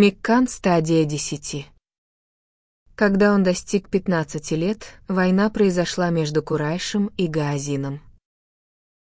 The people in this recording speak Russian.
Миккан стадия 10. Когда он достиг 15 лет, война произошла между Курайшем и Гаазином.